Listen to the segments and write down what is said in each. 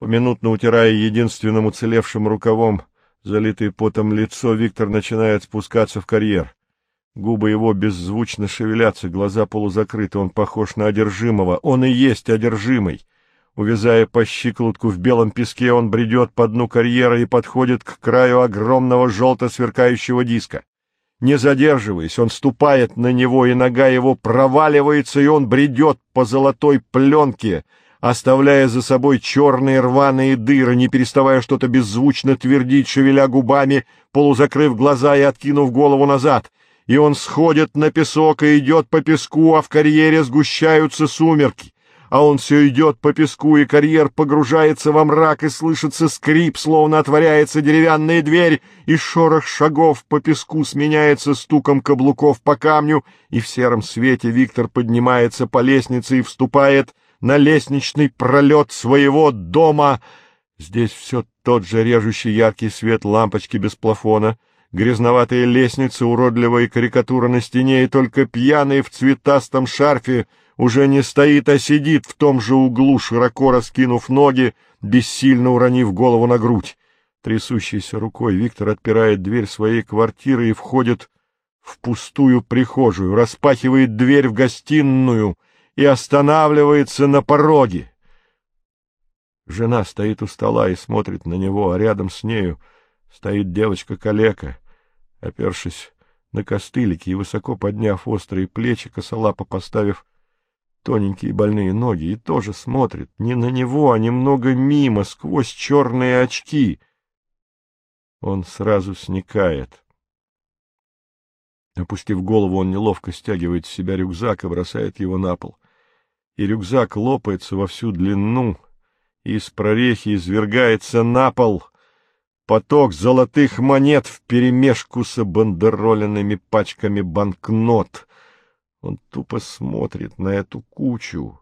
Поминутно утирая единственным уцелевшим рукавом залитое потом лицо, Виктор начинает спускаться в карьер. Губы его беззвучно шевелятся, глаза полузакрыты, он похож на одержимого. Он и есть одержимый. Увязая по щиколотку в белом песке, он бредет по дну карьера и подходит к краю огромного желто-сверкающего диска. Не задерживаясь, он ступает на него, и нога его проваливается, и он бредет по золотой пленке, оставляя за собой черные рваные дыры, не переставая что-то беззвучно твердить, шевеля губами, полузакрыв глаза и откинув голову назад. И он сходит на песок и идет по песку, а в карьере сгущаются сумерки а он все идет по песку, и карьер погружается во мрак, и слышится скрип, словно отворяется деревянная дверь, и шорох шагов по песку сменяется стуком каблуков по камню, и в сером свете Виктор поднимается по лестнице и вступает на лестничный пролет своего дома. Здесь все тот же режущий яркий свет лампочки без плафона, грязноватая лестница, уродливая карикатура на стене, и только пьяный в цветастом шарфе — уже не стоит, а сидит в том же углу, широко раскинув ноги, бессильно уронив голову на грудь. Трясущейся рукой Виктор отпирает дверь своей квартиры и входит в пустую прихожую, распахивает дверь в гостиную и останавливается на пороге. Жена стоит у стола и смотрит на него, а рядом с нею стоит девочка-калека, опершись на костылики и высоко подняв острые плечи, косолапо поставив тоненькие больные ноги, и тоже смотрит не на него, а немного мимо, сквозь черные очки. Он сразу сникает. Опустив голову, он неловко стягивает с себя рюкзак и бросает его на пол. И рюкзак лопается во всю длину, и из прорехи извергается на пол поток золотых монет вперемешку с бандероленными пачками банкнот — он тупо смотрит на эту кучу,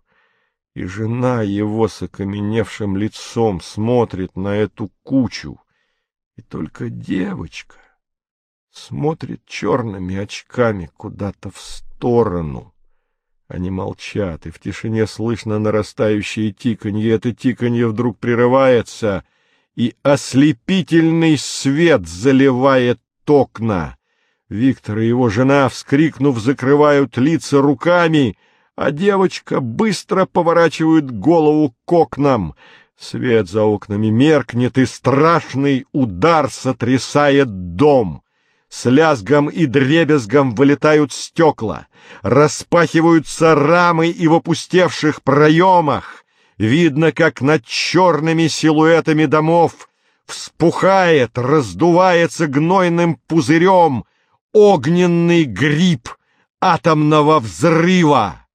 и жена его с окаменевшим лицом смотрит на эту кучу, и только девочка смотрит черными очками куда-то в сторону. Они молчат, и в тишине слышно нарастающее тиканье. Это тиканье вдруг прерывается, и ослепительный свет заливает окна. Виктор и его жена, вскрикнув, закрывают лица руками, а девочка быстро поворачивает голову к окнам. Свет за окнами меркнет, и страшный удар сотрясает дом. С лязгом и дребезгом вылетают стекла, распахиваются рамы и в опустевших проемах. Видно, как над черными силуэтами домов вспухает, раздувается гнойным пузырем — огненный гриб атомного взрыва.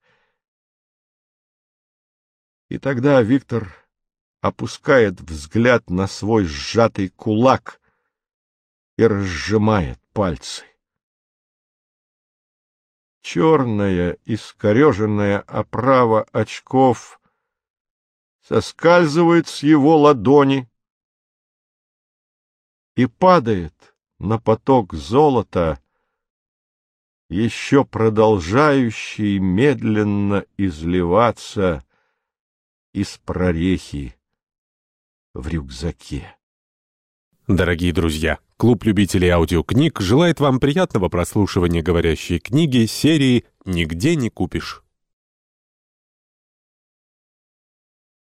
И тогда Виктор опускает взгляд на свой сжатый кулак и разжимает пальцы. Черная искореженная оправа очков соскальзывает с его ладони и падает на поток золота, еще продолжающий медленно изливаться из прорехи в рюкзаке. Дорогие друзья, клуб любителей аудиокниг желает вам приятного прослушивания говорящей книги серии «Нигде не купишь».